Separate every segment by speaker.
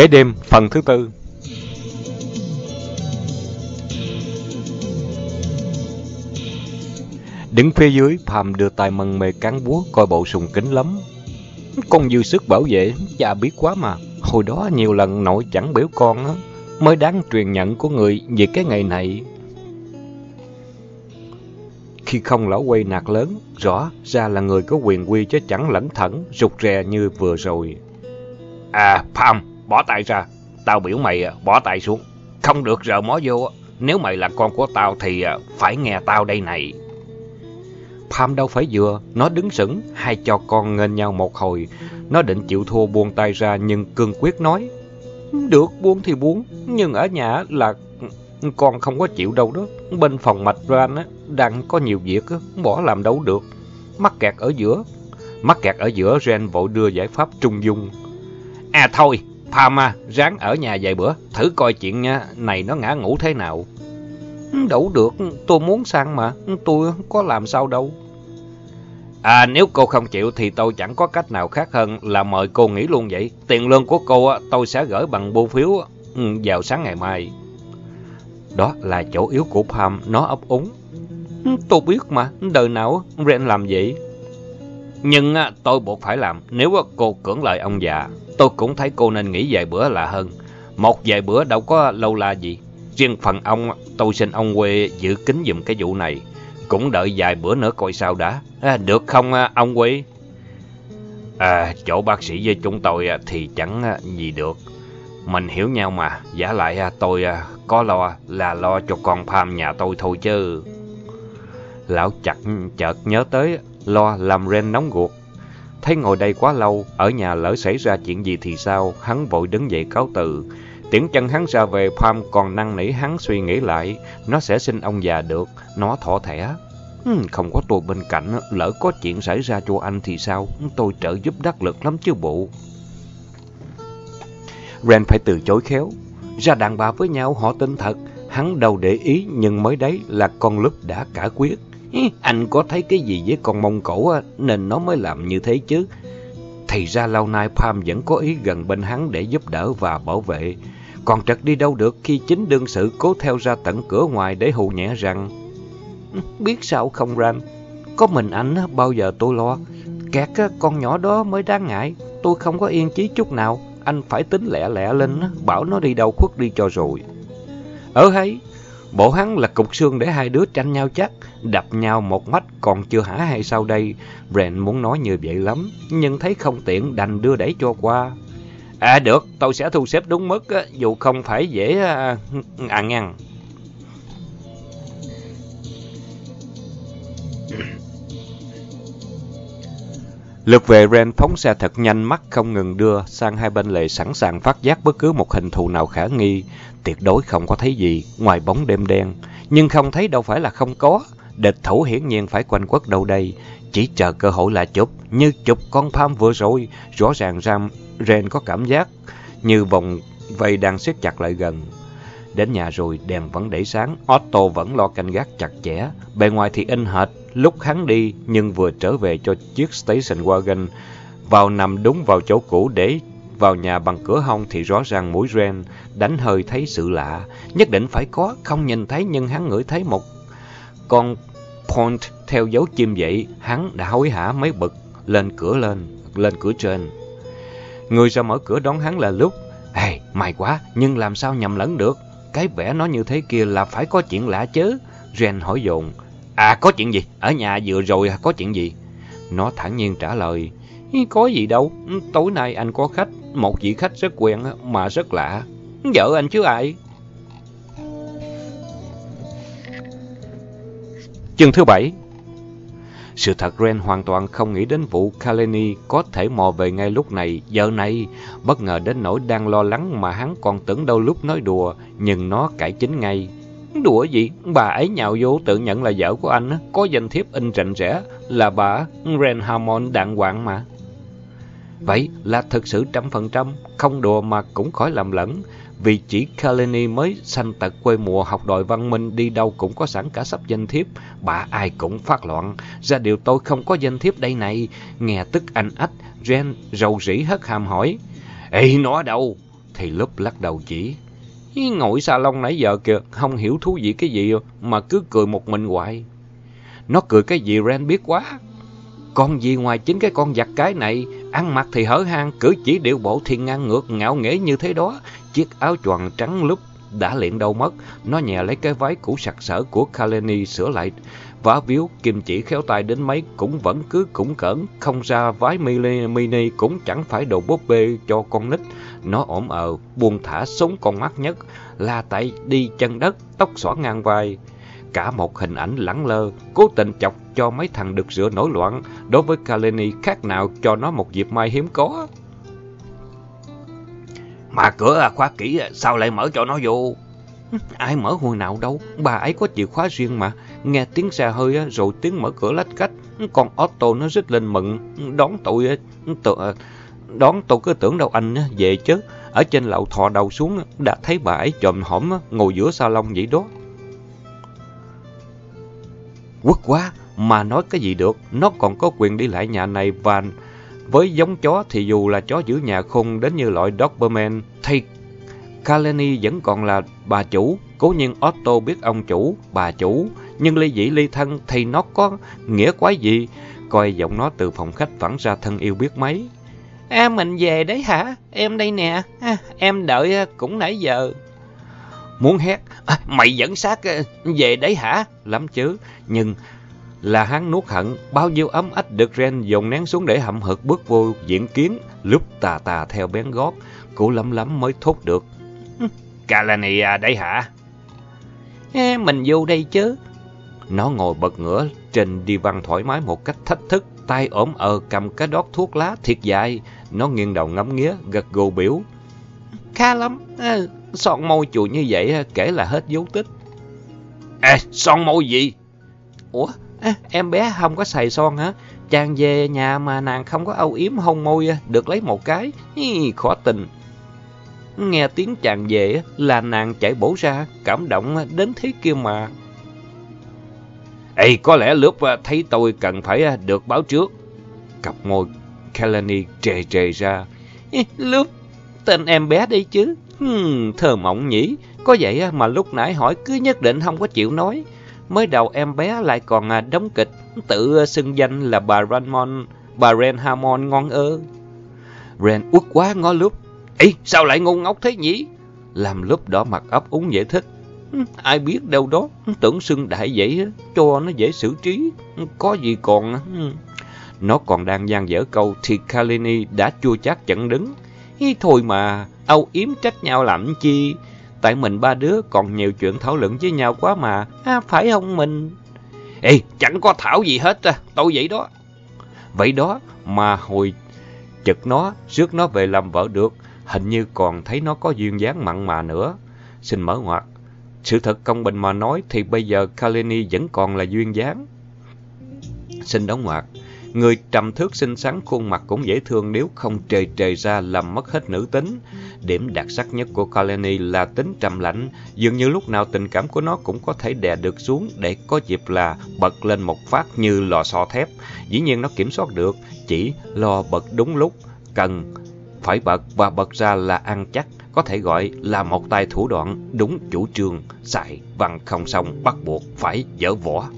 Speaker 1: Ghế đêm phần thứ tư Đứng phía dưới, Phàm đưa tay mân mê cán búa coi bộ sùng kính lắm. Con dư sức bảo vệ, cha biết quá mà. Hồi đó nhiều lần nội chẳng biểu con á, mới đáng truyền nhận của người về cái ngày này. Khi không lão quay nạt lớn, rõ ra là người có quyền quy chứ chẳng lẫn thẩn, rụt rè như vừa rồi.
Speaker 2: À, phàm bỏ tay ra. Tao biểu mày à, bỏ tay xuống. Không được rờ mó vô. À. Nếu mày là con của tao thì à, phải nghe tao đây này.
Speaker 1: Pham đâu phải vừa, nó đứng sững, hai cho con nghênh nhau một hồi. Nó định chịu thua buông tay ra nhưng cương quyết nói. Được, buông thì buông, nhưng ở nhà là con không có chịu đâu đó. Bên phòng mạch Ran á, đang có nhiều việc, á, bỏ làm đâu được. Mắc kẹt ở giữa. Mắc kẹt ở giữa, Ren vội đưa giải pháp trung dung.
Speaker 2: À thôi, Pham à, ráng ở nhà vài bữa, thử coi chuyện nha, này nó ngã ngủ thế nào.
Speaker 1: Ừ, đâu được, tôi muốn sang mà, tôi có làm sao đâu.
Speaker 2: À nếu cô không chịu thì tôi chẳng có cách nào khác hơn là mời cô nghỉ luôn vậy. Tiền lương của cô à, tôi sẽ gửi bằng bưu phiếu ừ, vào sáng ngày mai.
Speaker 1: Đó là chỗ yếu của Pam, nó ấp úng. Ừ, tôi biết mà, đời nào Ren làm vậy?
Speaker 2: Nhưng à, tôi buộc phải làm, nếu à, cô cưỡng lời ông già, tôi cũng thấy cô nên nghỉ vài bữa là hơn. Một vài bữa đâu có lâu la gì. Riêng phần ông, à, tôi xin ông quê giữ kín dùm cái vụ này. Cũng đợi vài bữa nữa coi sao đã. À, được không ông quê À, chỗ bác sĩ với chúng tôi thì chẳng gì được. Mình hiểu nhau mà. Giả lại tôi có lo là lo cho con Pham nhà tôi thôi chứ.
Speaker 1: Lão chặt chợt nhớ tới lo làm Ren nóng ruột. Thấy ngồi đây quá lâu, ở nhà lỡ xảy ra chuyện gì thì sao, hắn vội đứng dậy cáo từ. Tiếng chân hắn ra về, Pham còn năng nỉ hắn suy nghĩ lại, nó sẽ xin ông già được, nó thỏ thẻ. Ừ, không có tôi bên cạnh, lỡ có chuyện xảy ra cho anh thì sao, tôi trợ giúp đắc lực lắm chứ bộ. Ren phải từ chối khéo, ra đàn bà với nhau họ tin thật, hắn đâu để ý nhưng mới đấy là con lúc đã cả quyết. Anh có thấy cái gì với con mông cổ nên nó mới làm như thế chứ. Thì ra lâu nay Pham vẫn có ý gần bên hắn để giúp đỡ và bảo vệ. Còn trật đi đâu được khi chính đương sự cố theo ra tận cửa ngoài để hù nhẹ rằng Biết sao không Ran, có mình anh bao giờ tôi lo. Kẹt con nhỏ đó mới đáng ngại, tôi không có yên chí chút nào. Anh phải tính lẹ lẹ lên, bảo nó đi đâu khuất đi cho rồi. Ở hay, bộ hắn là cục xương để hai đứa tranh nhau chắc, đập nhau một mắt còn chưa hả hay sao đây. Brent muốn nói như vậy lắm, nhưng thấy không tiện đành đưa đẩy cho qua.
Speaker 2: À được, tôi sẽ thu xếp đúng mức, dù không phải dễ à, à ngăn.
Speaker 1: Lượt về Ren phóng xe thật nhanh, mắt không ngừng đưa sang hai bên lề sẵn sàng phát giác bất cứ một hình thù nào khả nghi. Tuyệt đối không có thấy gì ngoài bóng đêm đen. Nhưng không thấy đâu phải là không có. Địch thủ hiển nhiên phải quanh quất đâu đây. Chỉ chờ cơ hội là chụp, như chụp con Palm vừa rồi. Rõ ràng Ram, Ren có cảm giác như vòng vây đang siết chặt lại gần. Đến nhà rồi, đèn vẫn để sáng, Otto vẫn lo canh gác chặt chẽ. Bề ngoài thì in hệt, lúc hắn đi, nhưng vừa trở về cho chiếc station wagon, vào nằm đúng vào chỗ cũ để vào nhà bằng cửa hông thì rõ ràng mũi ren đánh hơi thấy sự lạ. Nhất định phải có, không nhìn thấy nhưng hắn ngửi thấy một con point theo dấu chim vậy. Hắn đã hối hả mấy bực, lên cửa lên, lên cửa trên. Người ra mở cửa đón hắn là lúc. Ê, may quá, nhưng làm sao nhầm lẫn được? Cái vẻ nó như thế kia là phải có chuyện lạ chứ. Ren hỏi dồn.
Speaker 2: À có chuyện gì? Ở nhà vừa rồi có chuyện gì?
Speaker 1: Nó thản nhiên trả lời. Có gì đâu, tối nay anh có khách, một vị khách rất quen mà rất lạ. Vợ anh chứ ai? Chương thứ bảy Sự thật Ren hoàn toàn không nghĩ đến vụ Kaleni có thể mò về ngay lúc này, giờ này. Bất ngờ đến nỗi đang lo lắng mà hắn còn tưởng đâu lúc nói đùa, nhưng nó cải chính ngay. Đùa gì? Bà ấy nhạo vô tự nhận là vợ của anh, có danh thiếp in rành rẽ, là bà Ren Harmon đàng hoàng mà. Vậy là thực sự trăm phần trăm, không đùa mà cũng khỏi làm lẫn. Vì chỉ Kaleni mới sanh tật quê mùa học đòi văn minh đi đâu cũng có sẵn cả sắp danh thiếp. Bà ai cũng phát loạn. Ra điều tôi không có danh thiếp đây này. Nghe tức anh ách, Ren rầu rĩ hất hàm hỏi.
Speaker 2: Ê, nó đâu?
Speaker 1: Thì lúc lắc đầu chỉ. Ngồi salon nãy giờ kìa, không hiểu thú vị cái gì mà cứ cười một mình hoài. Nó cười cái gì Ren biết quá. Con gì ngoài chính cái con giặc cái này, ăn mặc thì hở hang, cử chỉ điệu bộ thì ngang ngược, ngạo nghễ như thế đó. Chiếc áo choàng trắng lúc đã liền đâu mất, nó nhẹ lấy cái váy cũ sặc sỡ của Kaleni sửa lại. Vá víu, kim chỉ khéo tay đến mấy cũng vẫn cứ củng cẩn, không ra váy mini, mini cũng chẳng phải đồ búp bê cho con nít. Nó ổm ờ, buông thả sống con mắt nhất, là tay đi chân đất, tóc xõa ngang vai. Cả một hình ảnh lẳng lơ, cố tình chọc cho mấy thằng được rửa nổi loạn, đối với Kaleni khác nào cho nó một dịp mai hiếm có.
Speaker 2: Mà cửa khóa kỹ, sao lại mở cho nó vô?
Speaker 1: Ai mở hồi nào đâu, bà ấy có chìa khóa riêng mà. Nghe tiếng xe hơi rồi tiếng mở cửa lách cách. Còn Otto nó rất lên mừng, đón tôi, tự, đón tôi cứ tưởng đâu anh về chứ. Ở trên lầu thò đầu xuống, đã thấy bà ấy chồm hổm ngồi giữa salon vậy đó. Quất quá, mà nói cái gì được, nó còn có quyền đi lại nhà này và với giống chó thì dù là chó giữ nhà khôn đến như loại Doberman, thì Kaleni vẫn còn là bà chủ. Cố nhiên Otto biết ông chủ, bà chủ, nhưng ly dĩ ly thân thì nó có nghĩa quái gì? Coi giọng nó từ phòng khách phản ra thân yêu biết mấy. À, mình về đấy hả? Em đây nè, à, em đợi à, cũng nãy giờ. Muốn hét, à, mày dẫn xác ờ, về đấy hả? Lắm chứ, nhưng là hắn nuốt hận, bao nhiêu ấm ách được Ren dồn nén xuống để hậm hực bước vô diễn kiến, lúc tà tà theo bén gót, cũ lắm lắm mới thốt được.
Speaker 2: Kalani à, đây hả?
Speaker 1: Ê, mình vô đây chứ. Nó ngồi bật ngửa trên đi văn thoải mái một cách thách thức, tay ổm ờ cầm cái đót thuốc lá thiệt dài. Nó nghiêng đầu ngắm nghía, gật gù biểu. Khá lắm, à, son môi chùi như vậy kể là hết dấu tích.
Speaker 2: Ê, son môi gì?
Speaker 1: Ủa, à, em bé không có xài son hả? Chàng về nhà mà nàng không có âu yếm hôn môi được lấy một cái, Hi, khó tình. Nghe tiếng chàng về là nàng chạy bổ ra, cảm động đến thế kia mà.
Speaker 2: Ê, có lẽ lúc à, thấy tôi cần phải à, được báo trước.
Speaker 1: Cặp môi Kalani trề trề ra. Lúc tên em bé đây chứ. Hmm, thơ mộng nhỉ. Có vậy mà lúc nãy hỏi cứ nhất định không có chịu nói. Mới đầu em bé lại còn à, đóng kịch, tự à, xưng danh là bà Ranmon, bà Ren Harmon ngon ơ. Ren uất quá ngó lúc.
Speaker 2: Ê, sao lại ngu ngốc thế nhỉ?
Speaker 1: Làm lúc đỏ mặt ấp úng giải thích. Hmm, ai biết đâu đó, hmm, tưởng xưng đại vậy, cho nó dễ xử trí, hmm, có gì còn... Nó còn đang gian dở câu thì Kalini đã chua chát chẳng đứng. Ý thôi mà, âu yếm trách nhau làm chi? Tại mình ba đứa còn nhiều chuyện thảo luận với nhau quá mà, à, phải không mình?
Speaker 2: Ê, chẳng có thảo gì hết à, tôi vậy đó.
Speaker 1: Vậy đó, mà hồi chực nó, rước nó về làm vợ được, hình như còn thấy nó có duyên dáng mặn mà nữa. Xin mở ngoặt. Sự thật công bình mà nói thì bây giờ Kaleni vẫn còn là duyên dáng. Xin đóng ngoặt. Người trầm thước xinh xắn khuôn mặt cũng dễ thương nếu không trề trề ra làm mất hết nữ tính. Điểm đặc sắc nhất của Colony là tính trầm lạnh, dường như lúc nào tình cảm của nó cũng có thể đè được xuống để có dịp là bật lên một phát như lò xo thép. Dĩ nhiên nó kiểm soát được, chỉ lo bật đúng lúc, cần phải bật và bật ra là ăn chắc, có thể gọi là một tay thủ đoạn đúng chủ trương, xài văn không xong bắt buộc phải dỡ vỏ.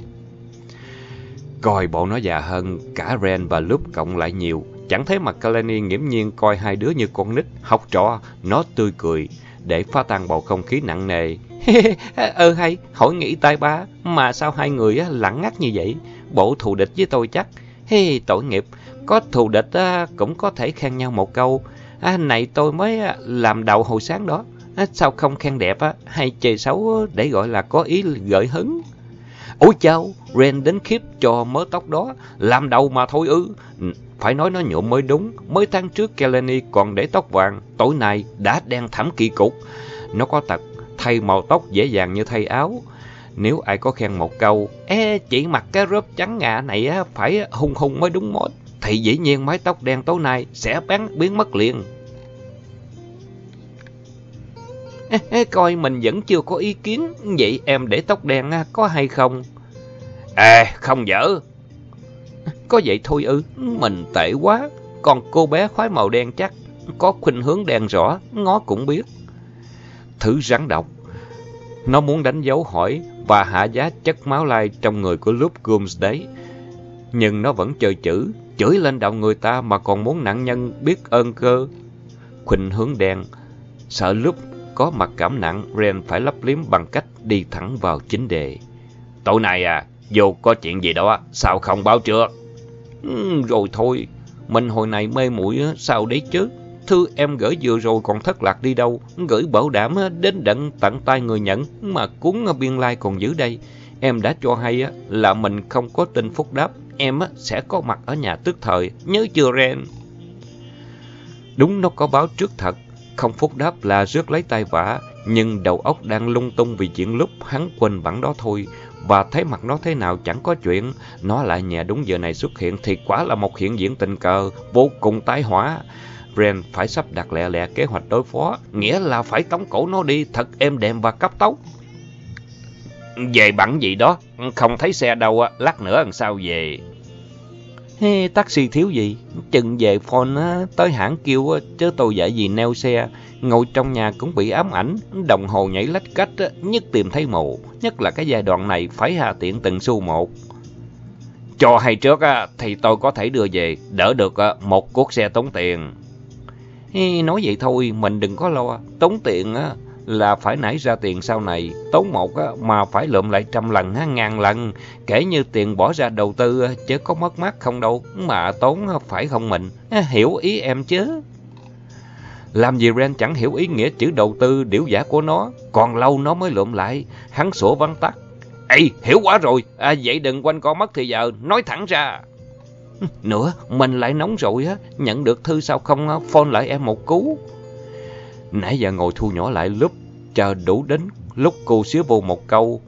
Speaker 1: Coi bộ nó già hơn cả Ren và Loop cộng lại nhiều. Chẳng thấy mặt Kalani nghiễm nhiên coi hai đứa như con nít, học trò, nó tươi cười, để phá tan bầu không khí nặng nề. Ơ ừ, hay, hỏi nghĩ tai ba, mà sao hai người lặng ngắt như vậy? Bộ thù địch với tôi chắc. Hey, tội nghiệp, có thù địch cũng có thể khen nhau một câu. À, này tôi mới làm đầu hồi sáng đó. À, sao không khen đẹp á, hay chê xấu để gọi là có ý gợi hứng? Ôi chao, Ren đến khiếp cho mớ tóc đó, làm đầu mà thôi ư. Ừ, phải nói nó nhuộm mới đúng, mới tháng trước Kelly còn để tóc vàng, tối nay đã đen thẳm kỳ cục. Nó có tật thay màu tóc dễ dàng như thay áo. Nếu ai có khen một câu, Ê, chị mặc cái rớp trắng ngà này phải hung hung mới đúng mốt, thì dĩ nhiên mái tóc đen tối nay sẽ bán biến mất liền. coi mình vẫn chưa có ý kiến, vậy em để tóc đen có hay không?
Speaker 2: À, không dở.
Speaker 1: Có vậy thôi ư, mình tệ quá, còn cô bé khoái màu đen chắc.
Speaker 2: có khuynh hướng đen rõ, ngó cũng biết.
Speaker 1: thử rắn độc. Nó muốn đánh dấu hỏi và hạ giá chất máu lai trong người của Luke Gooms đấy. Nhưng nó vẫn chơi chữ, chửi lên đầu người ta mà còn muốn nạn nhân biết ơn cơ. Khuynh hướng đen, sợ lúc có mặt cảm nặng, Ren phải lấp liếm bằng cách đi thẳng vào chính đề.
Speaker 2: Tối nay à, vô có chuyện gì đó, sao không báo trước?
Speaker 1: Ừ, rồi thôi, mình hồi này mê muội sao đấy chứ? Thư em gửi vừa rồi còn thất lạc đi đâu, gửi bảo đảm đến đận tận tay người nhận mà cuốn biên lai like còn giữ đây. Em đã cho hay là mình không có tin phúc đáp, em sẽ có mặt ở nhà tức thời, nhớ chưa Ren? Đúng nó có báo trước thật, không phúc đáp là rước lấy tay vả, nhưng đầu óc đang lung tung vì chuyện lúc hắn quên bản đó thôi. Và thấy mặt nó thế nào chẳng có chuyện, nó lại nhẹ đúng giờ này xuất hiện thì quả là một hiện diễn tình cờ, vô cùng tái hỏa. Ren phải sắp đặt lẹ lẹ kế hoạch đối phó, nghĩa là phải tống cổ nó đi thật êm đềm và cấp tốc.
Speaker 2: Về bản gì đó, không thấy xe đâu, lát nữa làm sao về.
Speaker 1: Hey, taxi thiếu gì? Chừng về phone á, tới hãng kêu chứ tôi dạy gì neo xe. Ngồi trong nhà cũng bị ám ảnh, đồng hồ nhảy lách cách, nhất tìm thấy mù. Nhất là cái giai đoạn này phải hà tiện từng xu một.
Speaker 2: Cho hay trước á, thì tôi có thể đưa về, đỡ được một cuốc xe tốn tiền.
Speaker 1: Hey, nói vậy thôi, mình đừng có lo. Tốn tiền á, là phải nảy ra tiền sau này. Tốn một mà phải lượm lại trăm lần, ngàn lần. Kể như tiền bỏ ra đầu tư, chứ có mất mát không đâu. Mà tốn phải không mình. Hiểu ý em chứ? Làm gì Ren chẳng hiểu ý nghĩa chữ đầu tư điểu giả của nó. Còn lâu nó mới lượm lại. Hắn sủa văn tắt.
Speaker 2: Ê, hiểu quá rồi. À, vậy đừng quanh co mất thì giờ. Nói thẳng ra.
Speaker 1: Nữa, mình lại nóng rồi á. Nhận được thư sao không phone lại em một cú. Nãy giờ ngồi thu nhỏ lại lúc chờ đủ đến lúc cô xíu vô một câu.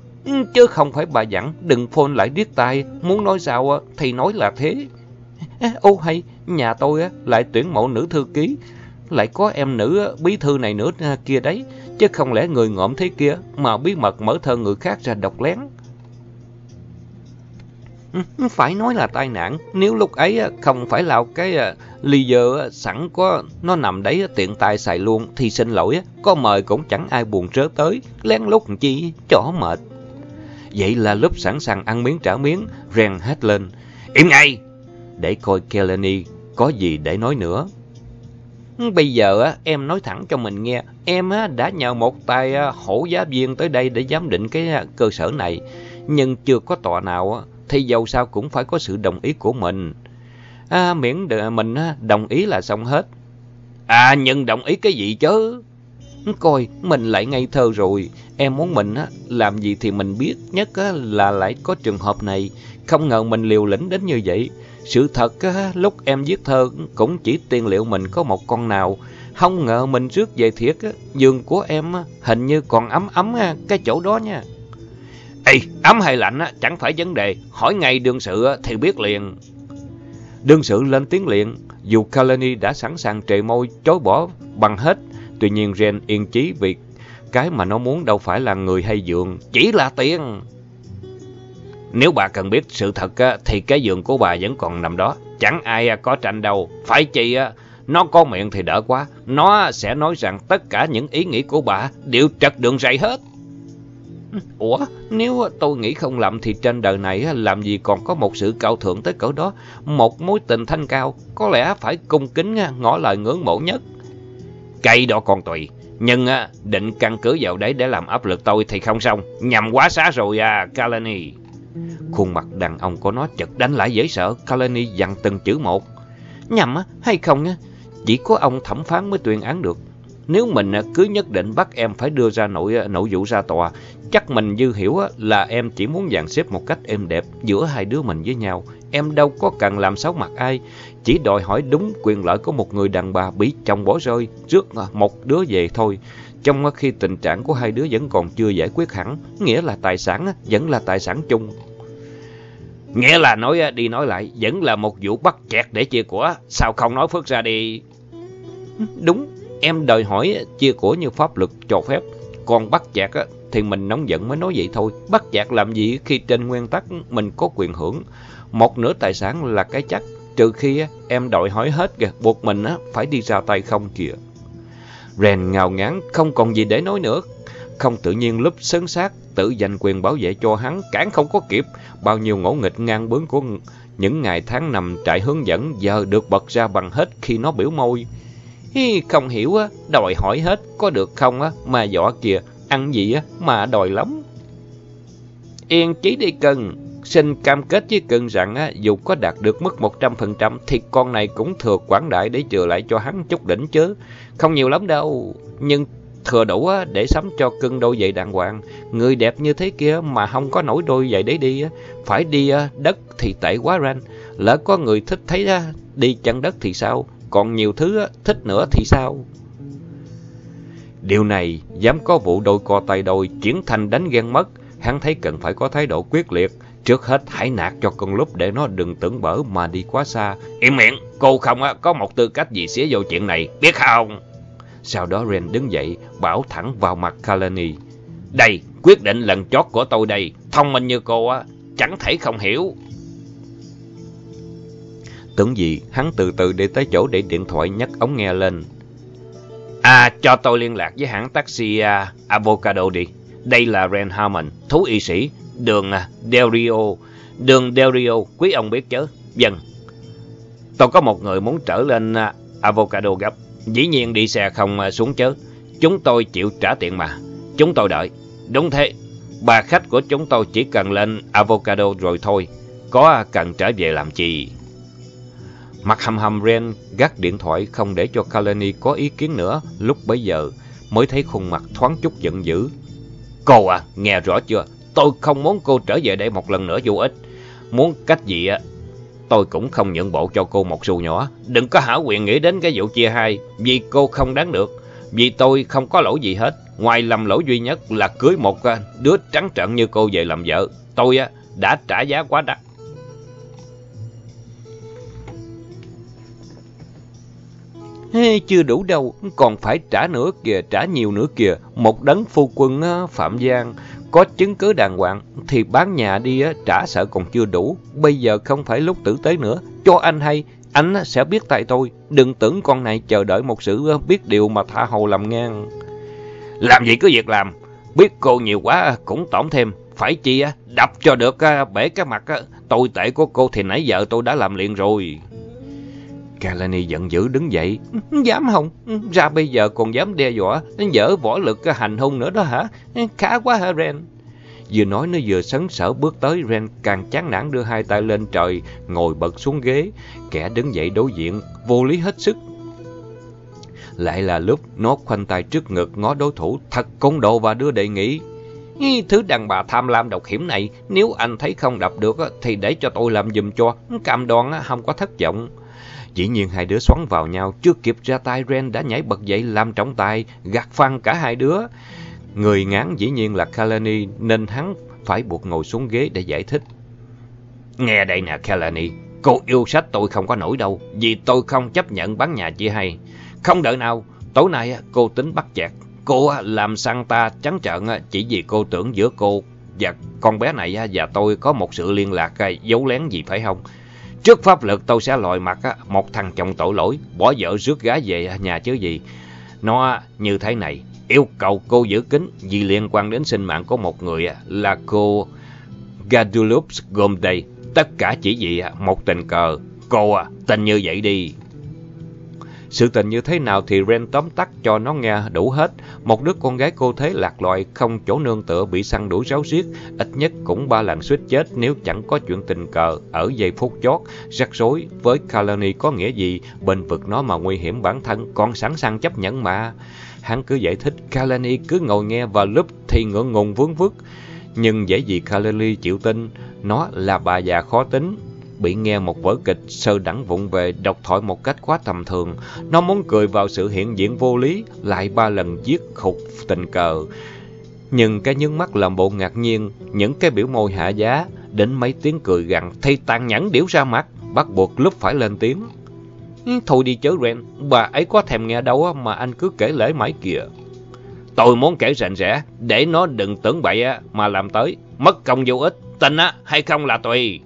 Speaker 1: Chứ không phải bà dặn, đừng phone lại điếc tai, muốn nói sao thì nói là thế. Ô hay, nhà tôi lại tuyển mộ nữ thư ký, lại có em nữ bí thư này nữa à, kia đấy, chứ không lẽ người ngộm thế kia mà bí mật mở thơ người khác ra đọc lén. Phải nói là tai nạn, nếu lúc ấy không phải là cái à, ly dơ sẵn có nó nằm đấy tiện tay xài luôn thì xin lỗi, có mời cũng chẳng ai buồn trớ tới, lén lút chi, chó mệt. Vậy là lúc sẵn sàng ăn miếng trả miếng, rèn hết lên.
Speaker 2: Im ngay!
Speaker 1: Để coi Kelly có gì để nói nữa. Bây giờ em nói thẳng cho mình nghe, em đã nhờ một tài hổ giá viên tới đây để giám định cái cơ sở này, nhưng chưa có tòa nào thì dầu sao cũng phải có sự đồng ý của mình. À, miễn mình đồng ý là xong hết.
Speaker 2: À, nhưng đồng ý cái gì chứ?
Speaker 1: Coi, mình lại ngây thơ rồi. Em muốn mình làm gì thì mình biết. Nhất là lại có trường hợp này. Không ngờ mình liều lĩnh đến như vậy. Sự thật, lúc em viết thơ cũng chỉ tiên liệu mình có một con nào. Không ngờ mình rước về thiệt. Giường của em hình như còn ấm ấm cái chỗ đó nha.
Speaker 2: Ê, ấm hay lạnh á chẳng phải vấn đề, hỏi ngay đương sự thì biết liền.
Speaker 1: Đương sự lên tiếng liền, dù Kalani đã sẵn sàng trề môi chối bỏ bằng hết, tuy nhiên Ren yên chí vì cái mà nó muốn đâu phải là người hay giường, chỉ là tiền.
Speaker 2: Nếu bà cần biết sự thật thì cái giường của bà vẫn còn nằm đó, chẳng ai có tranh đâu, phải chi nó có miệng thì đỡ quá, nó sẽ nói rằng tất cả những ý nghĩ của bà đều trật đường dày hết.
Speaker 1: Ủa, nếu tôi nghĩ không lầm thì trên đời này làm gì còn có một sự cao thượng tới cỡ đó. Một mối tình thanh cao, có lẽ phải cung kính ngỏ lời ngưỡng mộ nhất.
Speaker 2: Cây đó còn tùy, nhưng định căn cứ vào đấy để làm áp lực tôi thì không xong. Nhầm quá xá rồi à, Kalani.
Speaker 1: Khuôn mặt đàn ông của nó chật đánh lại dễ sợ, Kalani dặn từng chữ một. Nhầm hay không, chỉ có ông thẩm phán mới tuyên án được. Nếu mình à, cứ nhất định bắt em phải đưa ra nội à, nội vụ ra tòa, chắc mình dư hiểu là em chỉ muốn dàn xếp một cách êm đẹp giữa hai đứa mình với nhau. Em đâu có cần làm xấu mặt ai, chỉ đòi hỏi đúng quyền lợi của một người đàn bà bị chồng bỏ rơi trước à, một đứa về thôi. Trong khi tình trạng của hai đứa vẫn còn chưa giải quyết hẳn, nghĩa là tài sản vẫn là tài sản chung.
Speaker 2: Nghĩa là nói đi nói lại, vẫn là một vụ bắt chẹt để chia của, sao không nói phước ra đi?
Speaker 1: Đúng, Em đòi hỏi chia của như pháp luật cho phép. Còn bắt chạc thì mình nóng giận mới nói vậy thôi. Bắt chạc làm gì khi trên nguyên tắc mình có quyền hưởng. Một nửa tài sản là cái chắc. trừ khi em đòi hỏi hết kìa, buộc mình phải đi ra tay không kìa. Ren ngào ngán, không còn gì để nói nữa. Không tự nhiên lúc sớn sát, tự giành quyền bảo vệ cho hắn, cản không có kịp. Bao nhiêu ngỗ nghịch ngang bướng của những ngày tháng nằm trại hướng dẫn giờ được bật ra bằng hết khi nó biểu môi. Hi, không hiểu á, đòi hỏi hết, có được không á, mà võ kìa, ăn gì á, mà đòi lắm. Yên chí đi cần, xin cam kết với cưng rằng á, dù có đạt được mức 100% thì con này cũng thừa quảng đại để chừa lại cho hắn chút đỉnh chứ. Không nhiều lắm đâu, nhưng thừa đủ á, để sắm cho cưng đôi giày đàng hoàng. Người đẹp như thế kia mà không có nổi đôi giày đấy đi, á, phải đi á, đất thì tệ quá ranh. Lỡ có người thích thấy á, đi chân đất thì sao? Còn nhiều thứ thích nữa thì sao? Điều này dám có vụ đôi co tay đôi chuyển thành đánh ghen mất. Hắn thấy cần phải có thái độ quyết liệt. Trước hết hãy nạt cho con lúc để nó đừng tưởng bở mà đi quá xa.
Speaker 2: Im miệng, cô không có một tư cách gì xía vô chuyện này, biết không?
Speaker 1: Sau đó Ren đứng dậy, bảo thẳng vào mặt Kalani.
Speaker 2: Đây, quyết định lần chót của tôi đây. Thông minh như cô á, chẳng thể không hiểu.
Speaker 1: Tưởng gì, hắn từ từ đi tới chỗ để điện thoại nhấc ống nghe lên.
Speaker 2: À, cho tôi liên lạc với hãng taxi uh, Avocado đi. Đây là Ren Harmon, thú y sĩ, đường uh, Del Rio. Đường Del Rio, quý ông biết chứ? Dân. Tôi có một người muốn trở lên uh, Avocado gấp. Dĩ nhiên đi xe không uh, xuống chứ. Chúng tôi chịu trả tiền mà. Chúng tôi đợi. Đúng thế. Bà khách của chúng tôi chỉ cần lên Avocado rồi thôi. Có cần trở về làm chi?
Speaker 1: Mặt hầm hầm Ren gác điện thoại không để cho Kalani có ý kiến nữa. Lúc bấy giờ mới thấy khuôn mặt thoáng chút giận dữ.
Speaker 2: Cô à, nghe rõ chưa? Tôi không muốn cô trở về đây một lần nữa vô ích. Muốn cách gì á, tôi cũng không nhận bộ cho cô một xu nhỏ. Đừng có hảo quyền nghĩ đến cái vụ chia hai, vì cô không đáng được. Vì tôi không có lỗi gì hết. Ngoài lầm lỗi duy nhất là cưới một à, đứa trắng trợn như cô về làm vợ. Tôi á đã trả giá quá đắt.
Speaker 1: Chưa đủ đâu, còn phải trả nữa kìa, trả nhiều nữa kìa. Một đấng phu quân Phạm Giang có chứng cứ đàng hoàng thì bán nhà đi trả sợ còn chưa đủ. Bây giờ không phải lúc tử tế nữa. Cho anh hay, anh sẽ biết tại tôi. Đừng tưởng con này chờ đợi một sự biết điều mà tha hồ làm ngang.
Speaker 2: Làm gì cứ việc làm. Biết cô nhiều quá cũng tổn thêm. Phải chi đập cho được bể cái mặt. tồi tệ của cô thì nãy giờ tôi đã làm liền rồi.
Speaker 1: Kalani giận dữ đứng dậy. Dám không? Ra bây giờ còn dám đe dọa, dở võ lực hành hung nữa đó hả? Khá quá hả Ren? Vừa nói nó vừa sấn sở bước tới, Ren càng chán nản đưa hai tay lên trời, ngồi bật xuống ghế. Kẻ đứng dậy đối diện, vô lý hết sức. Lại là lúc nó khoanh tay trước ngực ngó đối thủ thật công độ và đưa đề nghị. Thứ đàn bà tham lam độc hiểm này, nếu anh thấy không đập được thì để cho tôi làm dùm cho, cam đoan không có thất vọng. Dĩ nhiên hai đứa xoắn vào nhau, chưa kịp ra tay Ren đã nhảy bật dậy làm trọng tài, gạt phăng cả hai đứa. Người ngán dĩ nhiên là Kalani nên hắn phải buộc ngồi xuống ghế để giải thích.
Speaker 2: Nghe đây nè Kalani, cô yêu sách tôi không có nổi đâu, vì tôi không chấp nhận bán nhà chị hay. Không đợi nào, tối nay cô tính bắt chẹt. Cô làm sang ta trắng trợn chỉ vì cô tưởng giữa cô và con bé này và tôi có một sự liên lạc giấu lén gì phải không? Trước pháp luật tôi sẽ lòi mặt một thằng chồng tội lỗi, bỏ vợ rước gái về nhà chứ gì. Nó như thế này, yêu cầu cô giữ kín vì liên quan đến sinh mạng của một người là cô Gadulup Gomday. Tất cả chỉ vì một tình cờ. Cô tình như vậy đi.
Speaker 1: Sự tình như thế nào thì Ren tóm tắt cho nó nghe đủ hết. Một đứa con gái cô thế lạc loài, không chỗ nương tựa bị săn đuổi ráo riết, ít nhất cũng ba lần suýt chết nếu chẳng có chuyện tình cờ. Ở giây phút chót, rắc rối với Kalani có nghĩa gì, bên vực nó mà nguy hiểm bản thân, con sẵn sàng chấp nhận mà. Hắn cứ giải thích, Kalani cứ ngồi nghe và lúc thì ngượng ngùng vướng vứt. Nhưng dễ gì Kalani chịu tin, nó là bà già khó tính, bị nghe một vở kịch sơ đẳng vụng về độc thoại một cách quá tầm thường. Nó muốn cười vào sự hiện diện vô lý, lại ba lần giết khục tình cờ. Nhưng cái nhướng mắt làm bộ ngạc nhiên, những cái biểu môi hạ giá, đến mấy tiếng cười gằn, thay tàn nhẫn điểu ra mặt, bắt buộc lúc phải lên tiếng. Ừ, thôi đi chớ Ren, bà ấy có thèm nghe đâu mà anh cứ kể lễ mãi kìa.
Speaker 2: Tôi muốn kể rành rẽ, để nó đừng tưởng bậy mà làm tới, mất công vô ích, tin á hay không là tùy.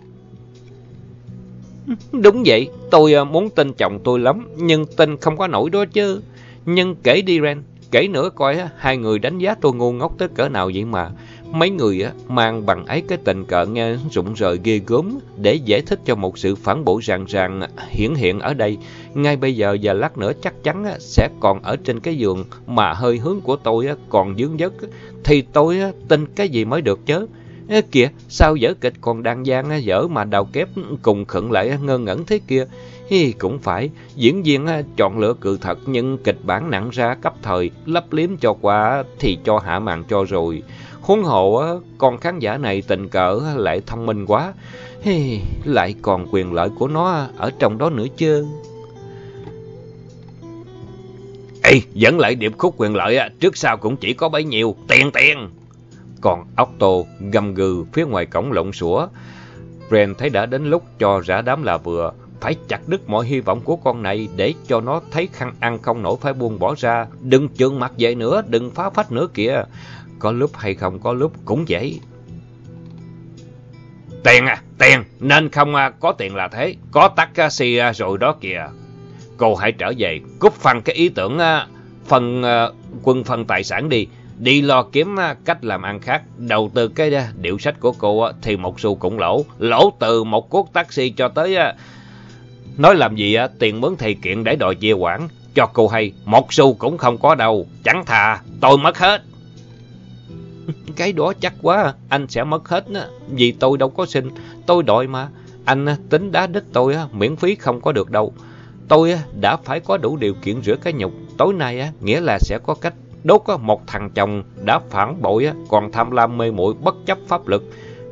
Speaker 2: Đúng vậy, tôi ờ, muốn tin chồng tôi lắm, nhưng tin không có nổi đó chứ. Nhưng kể đi Ren, kể nữa coi hai người đánh giá tôi ngu ngốc tới cỡ nào vậy mà. Mấy người mang bằng ấy cái tình cờ nghe rụng rời ghê gớm để giải thích cho một sự phản bội ràng ràng hiển hiện ở đây. Ngay bây giờ và lát nữa chắc chắn sẽ còn ở trên cái giường mà hơi hướng của tôi còn dướng dứt. Thì tôi tin cái gì mới được chứ. Ê kìa, sao dở kịch còn đang gian dở mà đào kép cùng khẩn lại ngơ ngẩn thế kia. Hi, cũng phải, diễn viên chọn lựa cự thật nhưng kịch bản nặng ra cấp thời, lấp liếm cho qua thì cho hạ màn cho rồi. Huống hộ, con khán giả này tình cỡ lại thông minh quá, Hi, lại còn quyền lợi của nó ở trong đó nữa chứ. Ê, dẫn lại điệp khúc quyền lợi trước sau cũng chỉ có bấy nhiêu, tiền tiền. Còn Otto gầm gừ phía ngoài cổng lộn sủa. Ren thấy đã đến lúc cho rã đám là vừa, phải chặt đứt mọi hy vọng của con này để cho nó thấy khăn ăn không nổi phải buông bỏ ra. Đừng trường mặt vậy nữa, đừng phá phách nữa kìa. Có lúc hay không có lúc cũng vậy. Tiền à, tiền, nên không à, có tiền là thế. Có taxi à, rồi đó kìa. Cô hãy trở về, cúp phần cái ý tưởng à, phần ờ, quân phân tài sản đi. Đi lo kiếm à, cách làm ăn khác, đầu tư cái à, điệu sách của cô à, thì một xu cũng lỗ. Lỗ từ một cuốc taxi cho tới... Nói làm gì tiền mướn thầy kiện để đòi chia quản. Cho cô hay, một xu cũng không có đâu. Chẳng thà, tôi mất hết. Cái đó chắc quá, anh sẽ mất hết. Vì tôi đâu có xin, tôi đòi mà. Anh tính đá đích tôi miễn phí không có được đâu. Tôi đã phải có đủ điều kiện rửa cái nhục. Tối nay nghĩa là sẽ có cách đốt một thằng chồng đã phản bội còn tham lam mê muội bất chấp pháp luật.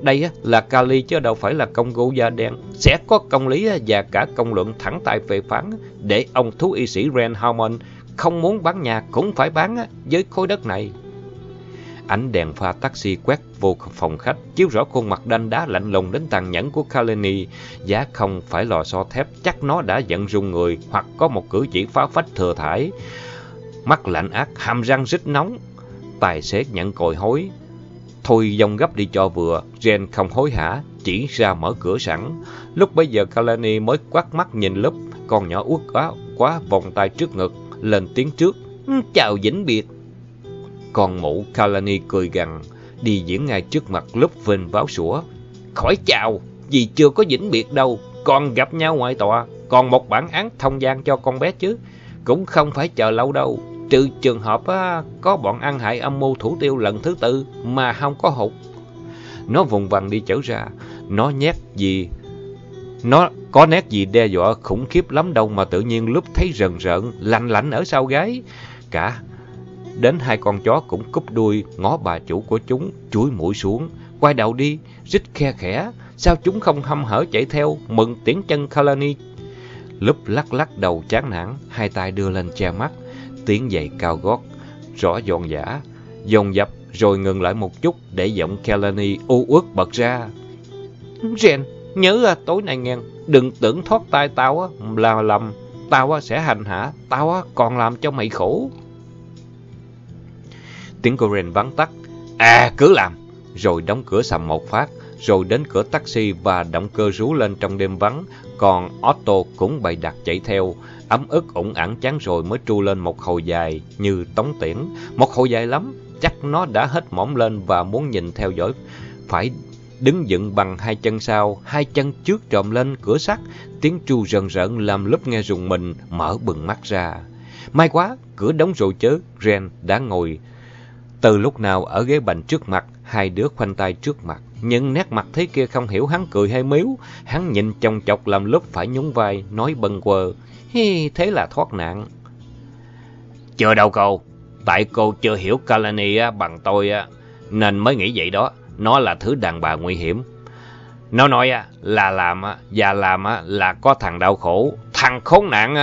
Speaker 2: Đây là Kali chứ đâu phải là công gô da đen. Sẽ có công lý và cả công luận thẳng tại phê phán để ông thú y sĩ Ren Harmon không muốn bán nhà cũng phải bán với khối đất này. Ánh đèn pha taxi quét vô phòng khách, chiếu rõ khuôn mặt đanh đá lạnh lùng đến tàn nhẫn của Kaleni. Giá không phải lò xo thép, chắc nó đã giận rung người hoặc có một cử chỉ phá phách thừa thải. Mắt lạnh ác, hàm răng rít nóng. Tài xế nhận còi hối. Thôi dông gấp đi cho vừa, Jen không hối hả, chỉ ra mở cửa sẵn. Lúc bấy giờ Kalani mới quát mắt nhìn lúc, con nhỏ uất quá, quá vòng tay trước ngực, lên tiếng trước. Ừ, chào vĩnh biệt. Còn mụ Kalani cười gằn, đi diễn ngay trước mặt lúc vinh váo sủa. Khỏi chào, vì chưa có vĩnh biệt đâu, còn gặp nhau ngoài tòa, còn một bản án thông gian cho con bé chứ. Cũng không phải chờ lâu đâu, trừ trường hợp á, có bọn ăn hại âm mưu thủ tiêu lần thứ tư mà không có hụt. Nó vùng vằng đi trở ra, nó nhét gì... Nó có nét gì đe dọa khủng khiếp lắm đâu mà tự nhiên lúc thấy rần rợn, lạnh lạnh ở sau gáy. Cả Đến hai con chó cũng cúp đuôi, ngó bà chủ của chúng, chuối mũi xuống, quay đầu đi, rít khe khẽ. Sao chúng không hâm hở chạy theo, mừng tiếng chân Kalani. Lúc lắc lắc đầu chán nản, hai tay đưa lên che mắt, tiếng giày cao gót, rõ dọn giả, dồn dập rồi ngừng lại một chút để giọng Kalani u uất bật ra. Ren, nhớ à, tối nay nghe, đừng tưởng thoát tay tao à, là lầm, tao à, sẽ hành hạ, tao à, còn làm cho mày khổ. Tiếng của Ren vắng tắt. À, cứ làm. Rồi đóng cửa sầm một phát. Rồi đến cửa taxi và động cơ rú lên trong đêm vắng. Còn Otto cũng bày đặt chạy theo. Ấm ức ủng ẳng chán rồi mới tru lên một hồi dài như tống tiễn. Một hồi dài lắm. Chắc nó đã hết mõm lên và muốn nhìn theo dõi. Phải đứng dựng bằng hai chân sau, hai chân trước trộm lên cửa sắt, tiếng tru rần rợn làm lúc nghe rùng mình, mở bừng mắt ra. May quá, cửa đóng rồi chớ, Ren đã ngồi từ lúc nào ở ghế bành trước mặt, hai đứa khoanh tay trước mặt, nhưng nét mặt thế kia không hiểu hắn cười hay miếu. Hắn nhìn chồng chọc làm lúc phải nhún vai, nói bần quờ. Hi, thế là thoát nạn. Chưa đâu cô, tại cô chưa hiểu Kalani bằng tôi nên mới nghĩ vậy đó. Nó là thứ đàn bà nguy hiểm. Nó nói là làm và làm là có thằng đau khổ. Thằng khốn nạn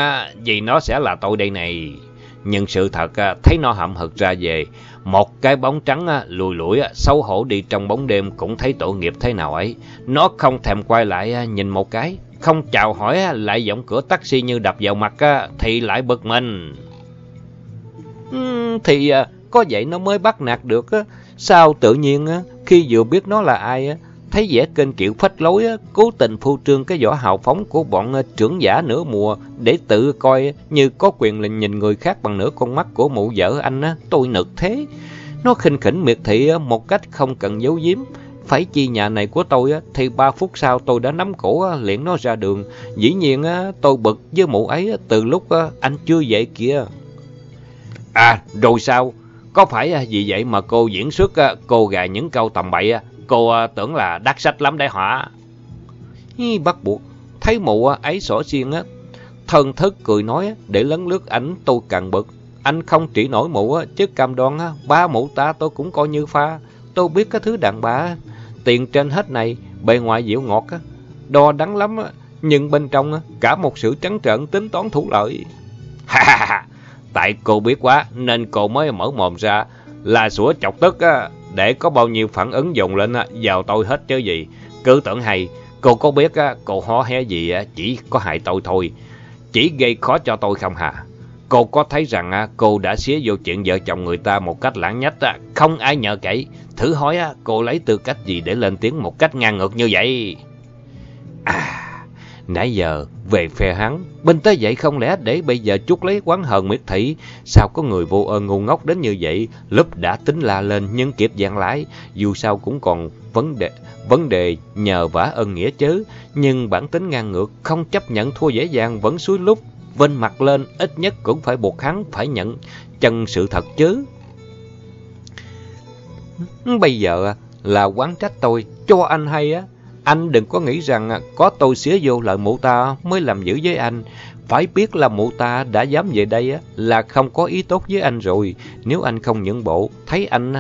Speaker 2: vì nó sẽ là tôi đây này. Nhưng sự thật thấy nó hậm hực ra về. Một cái bóng trắng lùi lủi, xấu hổ đi trong bóng đêm cũng thấy tội nghiệp thế nào ấy. Nó không thèm quay lại nhìn một cái, không chào hỏi lại giọng cửa taxi như đập vào mặt thì lại bực mình. thì à, có vậy nó mới bắt nạt được. Sao tự nhiên khi vừa biết nó là ai thấy vẻ kênh kiệu phách lối, cố tình phu trương cái võ hào phóng của bọn ờ, trưởng giả nửa mùa để tự coi như có quyền lệnh nhìn người khác bằng nửa con mắt của mụ vợ anh, tôi nực thế. Nó khinh khỉnh miệt thị một cách không cần giấu giếm. Phải chi nhà này của tôi thì ba phút sau tôi đã nắm cổ liễn nó ra đường. Dĩ nhiên tôi bực với mụ ấy từ lúc anh chưa dậy kìa. À, rồi sao? Có phải à, vì vậy mà cô diễn xuất cô gài những câu tầm bậy, cô à, tưởng là đắt sách lắm đấy hả? Bắt buộc, thấy mụ à, ấy sổ xiên á, thân thức cười nói để lấn lướt ảnh tôi càng bực. Anh không chỉ nổi mụ chứ cam đoan ba mụ ta tôi cũng coi như pha. Tôi biết cái thứ đàn bà, tiền trên hết này, bề ngoài dịu ngọt, đo đắng lắm, nhưng bên trong cả một sự trắng trợn tính toán thủ lợi. Ha ha ha! Tại cô biết quá nên cô mới mở mồm ra là sủa chọc tức á, để có bao nhiêu phản ứng dùng lên vào tôi hết chứ gì. Cứ tưởng hay, cô có biết á, cô hó hé gì á, chỉ có hại tôi thôi. Chỉ gây khó cho tôi không hả? Cô có thấy rằng á, cô đã xía vô chuyện vợ chồng người ta một cách lãng nhách, không ai nhờ kể. Thử hỏi á, cô lấy tư cách gì để lên tiếng một cách ngang ngược như vậy? À... Nãy giờ về phe hắn, bên tới vậy không lẽ để bây giờ chút lấy quán hờn miệt thị? Sao có người vô ơn ngu ngốc đến như vậy? Lúc đã tính la lên nhưng kịp dạng lái, dù sao cũng còn vấn đề vấn đề nhờ vả ơn nghĩa chứ. Nhưng bản tính ngang ngược, không chấp nhận thua dễ dàng vẫn suối lúc, vinh mặt lên ít nhất cũng phải buộc hắn phải nhận chân sự thật chứ. Bây giờ là quán trách tôi, cho anh hay á, anh đừng có nghĩ rằng có tôi xía vô lợi mụ ta mới làm dữ với anh. Phải biết là mụ ta đã dám về đây là không có ý tốt với anh rồi. Nếu anh không nhận bộ, thấy anh,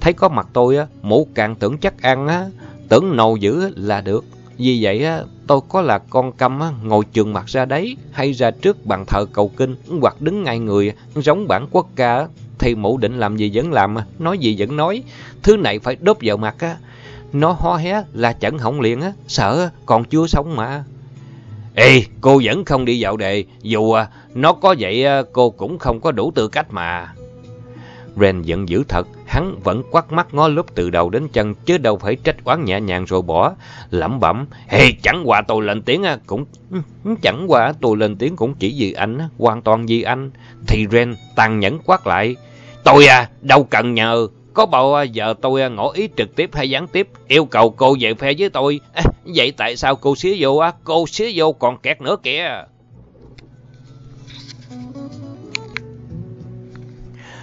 Speaker 2: thấy có mặt tôi, mụ càng tưởng chắc ăn, tưởng nầu dữ là được. Vì vậy tôi có là con câm ngồi trường mặt ra đấy, hay ra trước bàn thờ cầu kinh, hoặc đứng ngay người, giống bản quốc ca, thì mụ định làm gì vẫn làm, nói gì vẫn nói. Thứ này phải đốt vào mặt á. Nó ho hé là chẳng hỏng liền á, sợ còn chưa xong mà. Ê, cô vẫn không đi dạo đề, dù à, nó có vậy à, cô cũng không có đủ tư cách mà. Ren giận dữ thật, hắn vẫn quắt mắt ngó lúc từ đầu đến chân, chứ đâu phải trách oán nhẹ nhàng rồi bỏ. Lẩm bẩm, hey, chẳng qua tôi lên tiếng à, cũng... Ừ, chẳng qua tôi lên tiếng cũng chỉ vì anh, hoàn toàn vì anh. Thì Ren tàn nhẫn quát lại, tôi à, đâu cần nhờ, có bao giờ à, tôi à, ngỏ ý trực tiếp hay gián tiếp yêu cầu cô về phe với tôi. À, vậy tại sao cô xía vô á? Cô xía vô còn kẹt nữa kìa.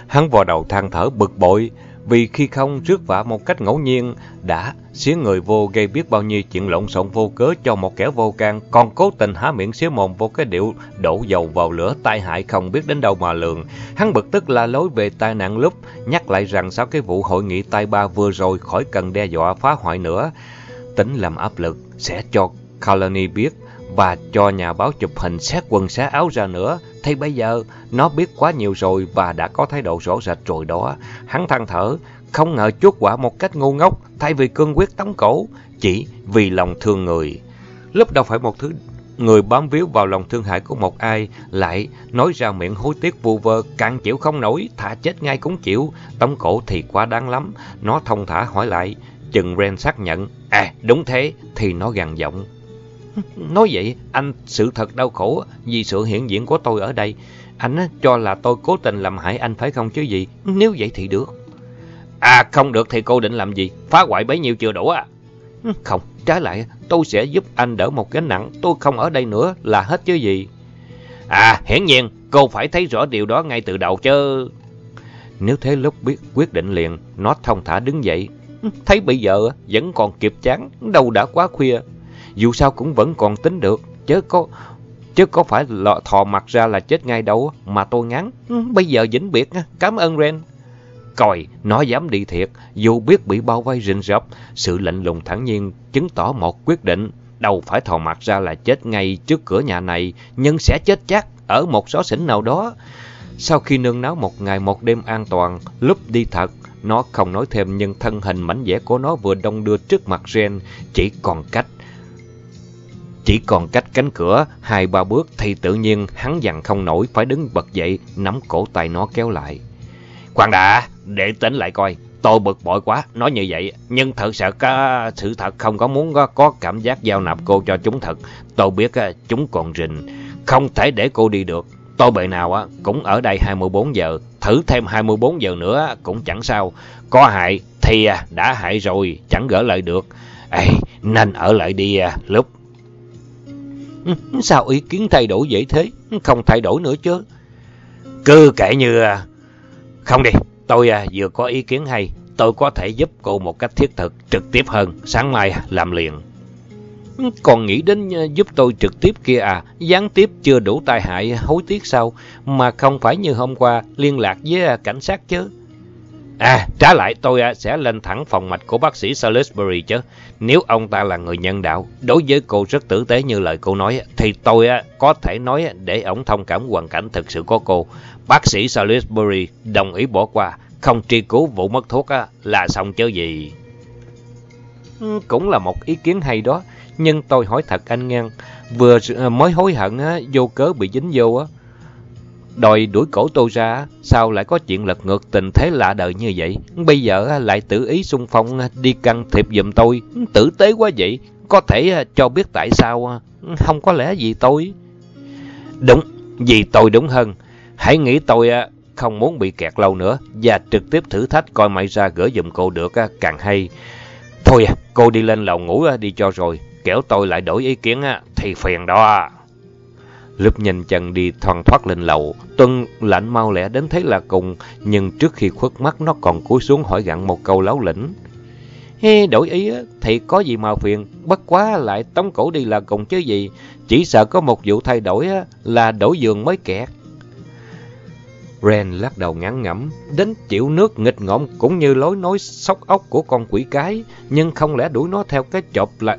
Speaker 1: Hắn vò đầu than thở bực bội vì khi không rước vả một cách ngẫu nhiên đã xía người vô gây biết bao nhiêu chuyện lộn xộn vô cớ cho một kẻ vô can, còn cố tình há miệng xía mồm vô cái điệu đổ dầu vào lửa tai hại không biết đến đâu mà lường. Hắn bực tức la lối về tai nạn lúc, nhắc lại rằng sau cái vụ hội nghị tai ba vừa rồi khỏi cần đe dọa phá hoại nữa. Tính làm áp lực sẽ cho Colony biết và cho nhà báo chụp hình xét quần xé áo ra nữa. Thì bây giờ nó biết quá nhiều rồi và đã có thái độ rõ rệt rồi đó. Hắn than thở, không ngờ chuốt quả một cách ngu ngốc thay vì cương quyết tống cổ, chỉ vì lòng thương người. Lúc đâu phải một thứ người bám víu vào lòng thương hại của một ai lại nói ra miệng hối tiếc vu vơ, càng chịu không nổi, thả chết ngay cũng chịu. Tống cổ thì quá đáng lắm. Nó thông thả hỏi lại, chừng Ren xác nhận, à đúng thế, thì nó gằn giọng. Nói vậy, anh sự thật đau khổ vì sự hiện diện của tôi ở đây. Anh cho là tôi cố tình làm hại anh phải không chứ gì? Nếu vậy thì được. À không được thì cô định làm gì? Phá hoại bấy nhiêu chưa đủ à? Không, trái lại tôi sẽ giúp anh đỡ một gánh nặng. Tôi không ở đây nữa là hết chứ gì. À hiển nhiên cô phải thấy rõ điều đó ngay từ đầu chứ. Nếu thế lúc biết quyết định liền, nó thông thả đứng dậy. Thấy bây giờ vẫn còn kịp chán, đâu đã quá khuya. Dù sao cũng vẫn còn tính được, chứ có chứ có phải lọ thò mặt ra là chết ngay đâu mà tôi ngắn. Ừ, bây giờ vĩnh biệt, cảm ơn Ren. còi nó dám đi thiệt, dù biết bị bao vây rình rập, sự lạnh lùng thẳng nhiên chứng tỏ một quyết định. Đâu phải thò mặt ra là chết ngay trước cửa nhà này, nhưng sẽ chết chắc ở một xó xỉnh nào đó. Sau khi nương náo một ngày một đêm an toàn, lúc đi thật, nó không nói thêm nhưng thân hình mảnh vẽ của nó vừa đông đưa trước mặt Ren, chỉ còn cách. Chỉ còn cách cánh cửa, hai ba bước thì tự nhiên hắn dằn không nổi phải đứng bật dậy, nắm cổ tay nó kéo lại. Khoan đã, để tính lại coi,
Speaker 2: tôi bực bội quá, nói như vậy. Nhưng thật sự có, sự thật không có muốn có cảm giác giao nạp cô cho chúng thật. Tôi biết chúng còn rình, không thể để cô đi được. Tôi bề nào cũng ở đây 24 giờ, thử thêm 24 giờ nữa cũng chẳng sao. Có hại thì đã hại rồi, chẳng gỡ lại được. Ê, nên ở lại đi lúc.
Speaker 1: Sao ý kiến thay đổi vậy thế? Không thay đổi nữa chứ.
Speaker 2: Cứ kể như... À, không đi, tôi à, vừa có ý kiến hay. Tôi có thể giúp cô một cách thiết thực, trực tiếp hơn. Sáng mai làm liền.
Speaker 1: Còn nghĩ đến à, giúp tôi trực tiếp kia à, gián tiếp chưa đủ tai hại hối tiếc sao, mà không phải như hôm qua liên lạc với cảnh sát chứ.
Speaker 2: À, trả lại tôi à, sẽ lên thẳng phòng mạch của bác sĩ Salisbury chứ. Nếu ông ta là người nhân đạo, đối với cô rất tử tế như lời cô nói, thì tôi à, có thể nói à, để ông thông cảm hoàn cảnh thực sự của cô. Bác sĩ Salisbury đồng ý bỏ qua, không tri cứu vụ mất thuốc là xong chứ gì.
Speaker 1: Ừ, cũng là một ý kiến hay đó, nhưng tôi hỏi thật anh ngang, vừa mới hối hận vô cớ bị dính vô á, Đòi đuổi cổ tôi ra, sao lại có chuyện lật ngược tình thế lạ đời như vậy? Bây giờ lại tự ý xung phong đi can thiệp giùm tôi, tử tế quá vậy. Có thể cho biết tại sao, không có lẽ gì tôi.
Speaker 2: Đúng, vì tôi đúng hơn. Hãy nghĩ tôi à, không muốn bị kẹt lâu nữa và trực tiếp thử thách coi mày ra gửi giùm cô được à, càng hay. Thôi à, cô đi lên lầu ngủ đi cho rồi, kéo tôi lại đổi ý kiến thì phiền đó.
Speaker 1: Lúc nhanh chân đi thoăn thoát lên lầu, Tuân lạnh mau lẹ đến thấy là cùng, nhưng trước khi khuất mắt nó còn cúi xuống hỏi gặn một câu láo lĩnh. Hê, đổi ý thì có gì mà phiền, bất quá lại tống cổ đi là cùng chứ gì, chỉ sợ có một vụ thay đổi là đổi giường mới kẹt. Ren lắc đầu ngắn ngẩm, đến chịu nước nghịch ngợm cũng như lối nói sóc ốc của con quỷ cái, nhưng không lẽ đuổi nó theo cái chộp lại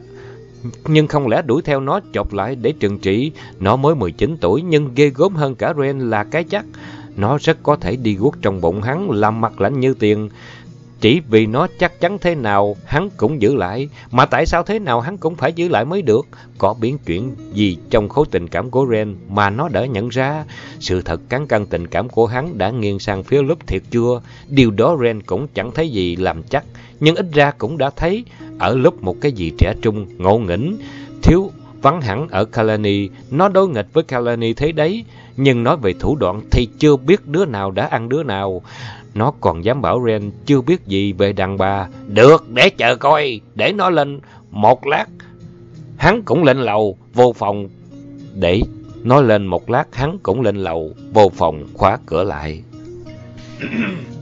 Speaker 1: nhưng không lẽ đuổi theo nó chọc lại để trừng trị. Nó mới 19 tuổi, nhưng ghê gớm hơn cả Ren là cái chắc. Nó rất có thể đi guốc trong bụng hắn, làm mặt lạnh như tiền. Chỉ vì nó chắc chắn thế nào hắn cũng giữ lại. Mà tại sao thế nào hắn cũng phải giữ lại mới được? Có biến chuyển gì trong khối tình cảm của Ren mà nó đã nhận ra? Sự thật cán cân tình cảm của hắn đã nghiêng sang phía lúc thiệt chưa? Điều đó Ren cũng chẳng thấy gì làm chắc. Nhưng ít ra cũng đã thấy ở lúc một cái gì trẻ trung, ngộ nghĩnh, thiếu vắng hẳn ở Kalani, nó đối nghịch với Kalani thế đấy. Nhưng nói về thủ đoạn thì chưa biết đứa nào đã ăn đứa nào. Nó còn dám bảo Ren chưa biết gì về đàn bà.
Speaker 2: Được, để chờ coi, để nó lên một lát. Hắn cũng lên lầu, vô phòng.
Speaker 1: Để nó lên một lát, hắn cũng lên lầu, vô phòng, khóa cửa lại.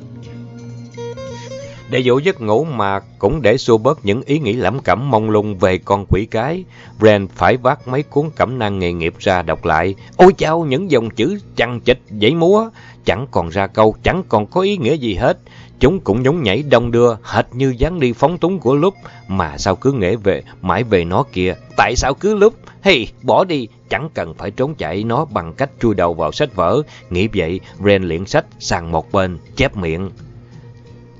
Speaker 1: Để dỗ giấc ngủ mà cũng để xua bớt những ý nghĩ lẩm cẩm mông lung về con quỷ cái, Brand phải vác mấy cuốn cẩm năng nghề nghiệp ra đọc lại. Ôi chao, những dòng chữ chằng chịch, dãy múa, chẳng còn ra câu, chẳng còn có ý nghĩa gì hết. Chúng cũng nhúng nhảy đông đưa, hệt như dáng đi phóng túng của lúc, mà sao cứ nghĩ về, mãi về nó kìa. Tại sao cứ lúc? Hey, bỏ đi, chẳng cần phải trốn chạy nó bằng cách chui đầu vào sách vở. Nghĩ vậy, Ren liễn sách sang một bên, chép miệng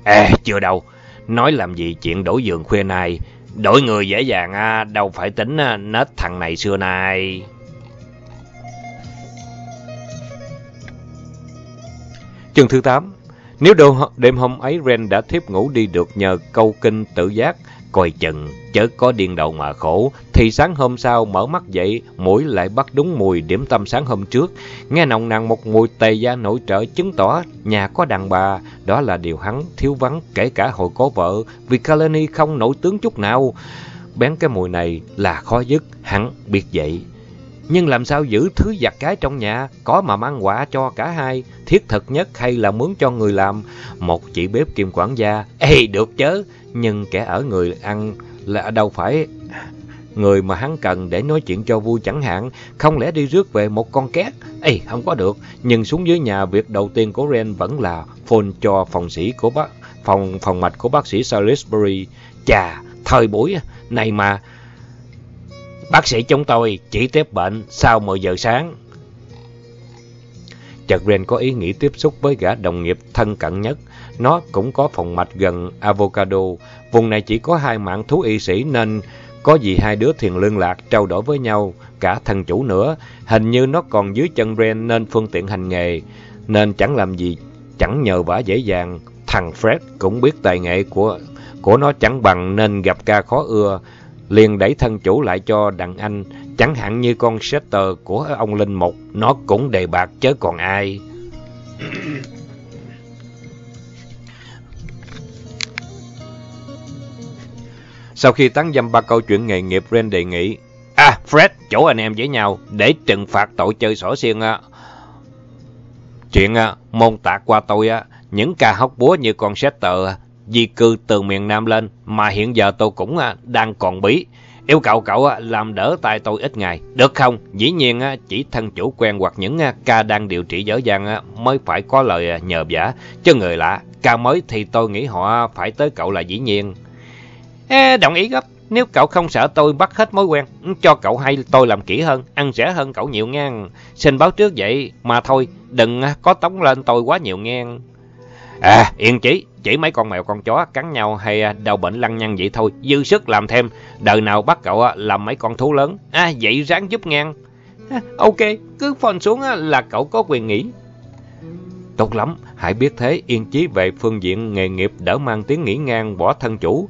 Speaker 2: ê chưa đâu. Nói làm gì chuyện đổi giường khuya nay, Đổi người dễ dàng à, đâu phải tính à, nết thằng này xưa nay.
Speaker 1: Chương thứ 8 Nếu đêm hôm ấy Ren đã thiếp ngủ đi được nhờ câu kinh tự giác, coi chừng, chớ có điên đầu mà khổ, thì sáng hôm sau mở mắt dậy, mũi lại bắt đúng mùi điểm tâm sáng hôm trước. Nghe nồng nàn một mùi tề da nổi trợ chứng tỏ nhà có đàn bà, đó là điều hắn thiếu vắng kể cả hồi có vợ, vì Kalani không nổi tướng chút nào. Bén cái mùi này là khó dứt, hắn biết vậy. Nhưng làm sao giữ thứ giặt cái trong nhà, có mà mang quả cho cả hai, thiết thực nhất hay là muốn cho người làm, một chị bếp kim quản gia. Ê, được chứ, nhưng kẻ ở người ăn là đâu phải người mà hắn cần để nói chuyện cho vui chẳng hạn, không lẽ đi rước về một con két? Ê, không có được, nhưng xuống dưới nhà việc đầu tiên của Ren vẫn là phone cho phòng sĩ của bác phòng phòng mạch của bác sĩ Salisbury. Chà, thời buổi này mà
Speaker 2: bác sĩ chúng tôi chỉ tiếp bệnh sau 10 giờ sáng.
Speaker 1: Chagrin có ý nghĩ tiếp xúc với gã đồng nghiệp thân cận nhất. Nó cũng có phòng mạch gần Avocado. Vùng này chỉ có hai mạng thú y sĩ nên có gì hai đứa thiền liên lạc trao đổi với nhau, cả thần chủ nữa. Hình như nó còn dưới chân Ren nên phương tiện hành nghề, nên chẳng làm gì, chẳng nhờ vả dễ dàng. Thằng Fred cũng biết tài nghệ của của nó chẳng bằng nên gặp ca khó ưa, liền đẩy thân chủ lại cho đặng anh, chẳng hạn như con Setter của ông Linh Mục, nó cũng đề bạc chứ còn ai. Sau khi tán dâm ba câu chuyện nghề nghiệp, Ren đề nghị, À, Fred, chỗ anh em với nhau, để trừng phạt tội chơi sổ xiên á. Chuyện à, môn tạ qua tôi á, những ca hóc búa như con Setter di cư từ miền Nam lên, mà hiện giờ tôi cũng à, đang còn bí. Yêu cầu cậu làm đỡ tay tôi ít ngày, được không? Dĩ nhiên chỉ thân chủ quen hoặc những ca đang điều trị dở dàng mới phải có lời à, nhờ vả, chứ người lạ, ca mới thì tôi nghĩ họ phải tới cậu là dĩ nhiên. Ê, đồng ý gấp. Nếu cậu không sợ tôi bắt hết mối quen, ừ, cho cậu hay tôi làm kỹ hơn, ăn rẻ hơn cậu nhiều ngang. Xin báo trước vậy, mà thôi, đừng có tống lên tôi quá nhiều ngang. À, yên chí, chỉ mấy con mèo con chó cắn nhau hay à, đau bệnh lăng nhăng vậy thôi, dư sức làm thêm. Đời nào bắt cậu à, làm mấy con thú lớn, à, vậy ráng giúp ngang. À, ok, cứ phone xuống là cậu có quyền nghỉ. Tốt lắm, hãy biết thế, yên chí về phương diện nghề nghiệp đỡ mang tiếng nghỉ ngang bỏ thân chủ.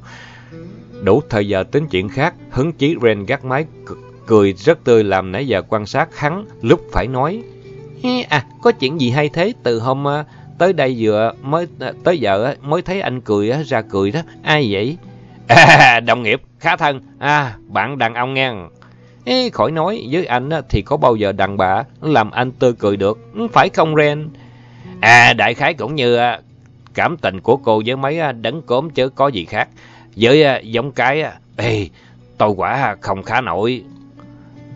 Speaker 1: Đủ thời giờ tính chuyện khác, hứng chí Ren gác máy cười rất tươi làm nãy giờ quan sát hắn, lúc phải nói. À, có chuyện gì hay thế từ hôm tới đây vừa mới à, tới giờ à, mới thấy anh cười à, ra cười đó. Ai vậy? À, đồng nghiệp, khá thân. À, bạn đàn ông nghe. Ê, khỏi nói, với anh thì có bao giờ đàn bà làm anh tươi cười được, ừ, phải không Ren? À, đại khái cũng như cảm tình của cô với mấy đấng cốm chứ có gì khác. Với giống cái, ê, tôi quả không khá nổi.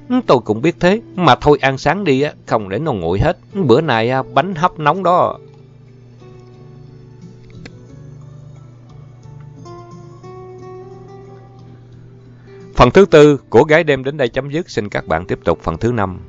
Speaker 1: Ừ, tôi cũng biết thế, mà thôi ăn sáng đi, không để nó nguội hết. Bữa nay bánh hấp nóng đó. Phần thứ tư của gái đêm đến đây chấm dứt. Xin các bạn tiếp tục phần thứ năm.